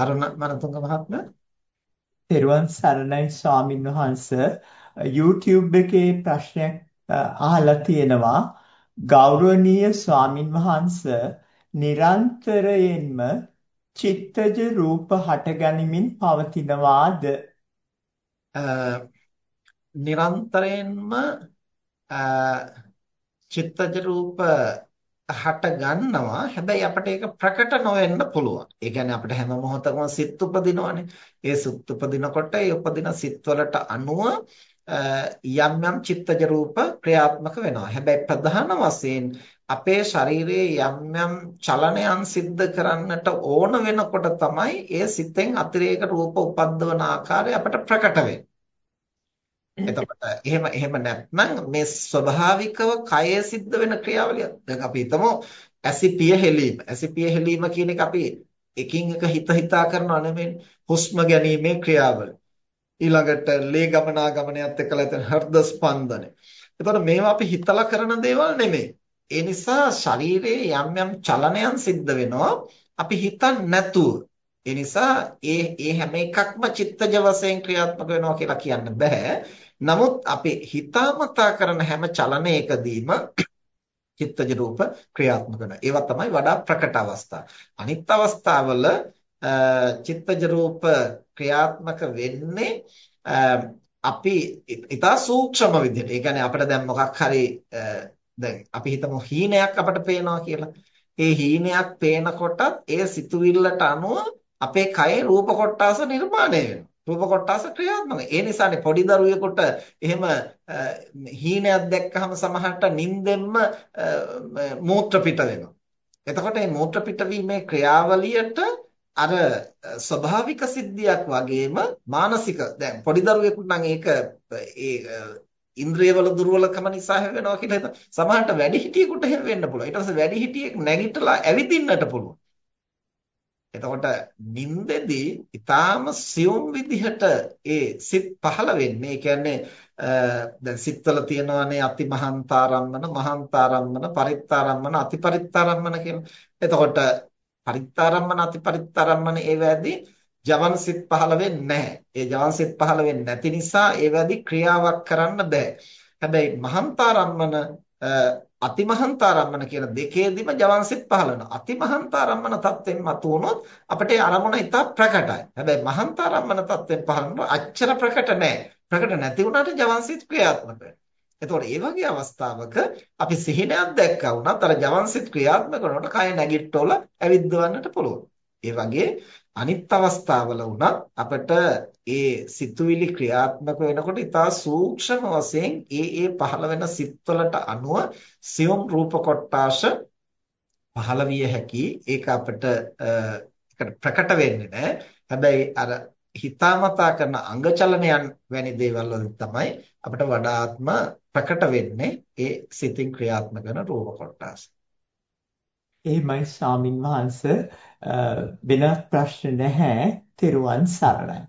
අරුණ මනතුංග මහත්මයා. තෙරුවන් සරණයි ස්වාමින් වහන්සේ. YouTube එකේ ප්‍රශ්නයක් අහලා තියෙනවා. ගෞරවනීය ස්වාමින් වහන්සේ නිරන්තරයෙන්ම චිත්තජ රූප හටගනිමින් පවතිනවාද? නිරන්තරයෙන්ම චිත්තජ රූප හට ගන්නවා හැබැයි අපිට ඒක ප්‍රකට නොවෙන්න පුළුවන්. ඒ කියන්නේ අපිට හැම මොහොතකම සිත් උපදිනවනේ. ඒ සිත් උපදිනකොට ඒ උපදින සිත්වලට අනුව යම් යම් චිත්තජ රූප ක්‍රියාත්මක වෙනවා. හැබැයි ප්‍රධාන වශයෙන් අපේ ශරීරයේ යම් යම් චලනයන් සිද්ධ කරන්නට ඕන වෙනකොට තමයි ඒ සිතෙන් අතිරේක රූප උපද්දවන ආකාරය අපට ප්‍රකට වෙන්නේ. එතකොට එහෙම එහෙම නැත්නම් මේ ස්වභාවිකව කයේ සිද්ධ වෙන ක්‍රියාවලිය. දැන් අපි හිතමු ඇසිපිය හෙලීම. ඇසිපිය හෙලීම කියන එක අපි එකින් එක හිත හිතා කරනව නෙමෙයි. හුස්ම ගැනීමේ ක්‍රියාවලිය. ඊළඟට ලේ ගමනාගමනයත් එක්කලා එතන හෘද ස්පන්දනය. එතකොට මේවා අපි හිතලා කරන දේවල් නෙමෙයි. ඒ නිසා ශරීරයේ යම් යම් චලනයන් සිද්ධ වෙනවා අපි හිතන්නේ නැතුව. ඒ නිසා ඒ ඒ හැම එකක්ම චිත්තජ වශයෙන් ක්‍රියාත්මක වෙනවා කියලා කියන්න බෑ. නමුත් අපි හිතාමතා කරන හැම චලනයකදීම චිත්තජ රූප ක්‍රියාත්මක වෙනවා. ඒවා තමයි වඩා ප්‍රකට අවස්ථා. අනිත් අවස්ථාවල චිත්තජ රූප ක්‍රියාත්මක වෙන්නේ අපි ඊටා සූක්ෂම විදිහට. ඒ කියන්නේ අපිට දැන් මොකක් හරි දැන් අපි හිතමු හීනයක් අපට පේනවා කියලා. ඒ හීනයක් පේනකොටත් ඒ සිතුවිල්ලට අනුව අපේ කයේ රූප කොටාස නිර්මාණය වෙනවා. රූප කොටස ක්‍රියාත්මක. ඒ නිසානේ පොඩි දරුවෙකුට එහෙම හීනයක් දැක්කහම සමහරට නිින්දෙන්ම මූත්‍ර පිට වෙනවා. එතකොට මේ මූත්‍ර පිටවීමේ ක්‍රියාවලියට අර ස්වභාවික සිද්ධියක් වගේම මානසික දැන් පොඩි දරුවෙකුට නම් ඒක ඒ ඉන්ද්‍රියවල දුර්වලකම නිසා වෙනවා කියලා හිතන. සමහරට වැඩිහිටියෙකුට එහෙම වෙන්න පුළුවන්. ඊට පස්සේ වැඩිහිටියෙක් නැගිටලා ඇවිදින්නට පුළුවන්. එතකොට නින්දෙදී ඊටාම සියුම් විදිහට ඒ සිත් පහළ වෙන්නේ. ඒ කියන්නේ දැන් සිත්වල තියෙනවානේ අතිමහන්තාරම්මන, මහන්තාරම්මන, පරිත්තාරම්මන, අතිපරිත්තාරම්මන කියලා. එතකොට පරිත්තාරම්මන, අතිපරිත්තාරම්මන ඒවැදී ජවන් සිත් පහළ වෙන්නේ නැහැ. ඒ ජවන් සිත් පහළ වෙන්නේ නැති නිසා ඒවැදී ක්‍රියාවක් කරන්න බෑ. හැබැයි මහන්තාරම්මන අතිමහන්තාරම්මන කියන දෙකේදීම ජවන්සිට පහළ වෙනවා. අතිමහන්තාරම්මන තත්ත්වෙන් මතු වුණොත් අපිට ඒ අරමුණ ඉතා ප්‍රකටයි. හැබැයි මහන්තාරම්මන තත්ත්වෙන් පහළ වුණොත් අච්චර ප්‍රකට නැහැ. ප්‍රකට නැති වුණාට ජවන්සිට ක්‍රියාත්මක වෙනවා. එතකොට මේ වගේ අවස්ථාවක අපි සිහිනයක් දැක්කා වුණත් අර ජවන්සිට ක්‍රියාත්මක කරනකොට කය නැගිට්ටෝල ඇවිද්දවන්නට පුළුවන්. ඒ වගේ අනිත් අවස්ථාවල වුණත් අපිට ඒ සිතුවිලි ක්‍රියාත්මක වෙනකොට ඉතා සූක්ෂම වශයෙන් ඒ ඒ පහළ වෙන සිත්වලට අනුව සියුම් රූප කොටාෂ පහළ විය හැකි. ඒක අපිට ප්‍රකට වෙන්නේ නැහැ. හැබැයි අර හිතාමතා කරන අංග චලනයන් වැනි දේවල් වලින් තමයි අපිට වඩාත්ම ප්‍රකට වෙන්නේ ඒ සිතින් ක්‍රියාත්මක කරන රූප කොටස් එහෙමයි ස්වාමින් වහන්සේ වෙන ප්‍රශ්න නැහැ. තෙරුවන් සරණයි.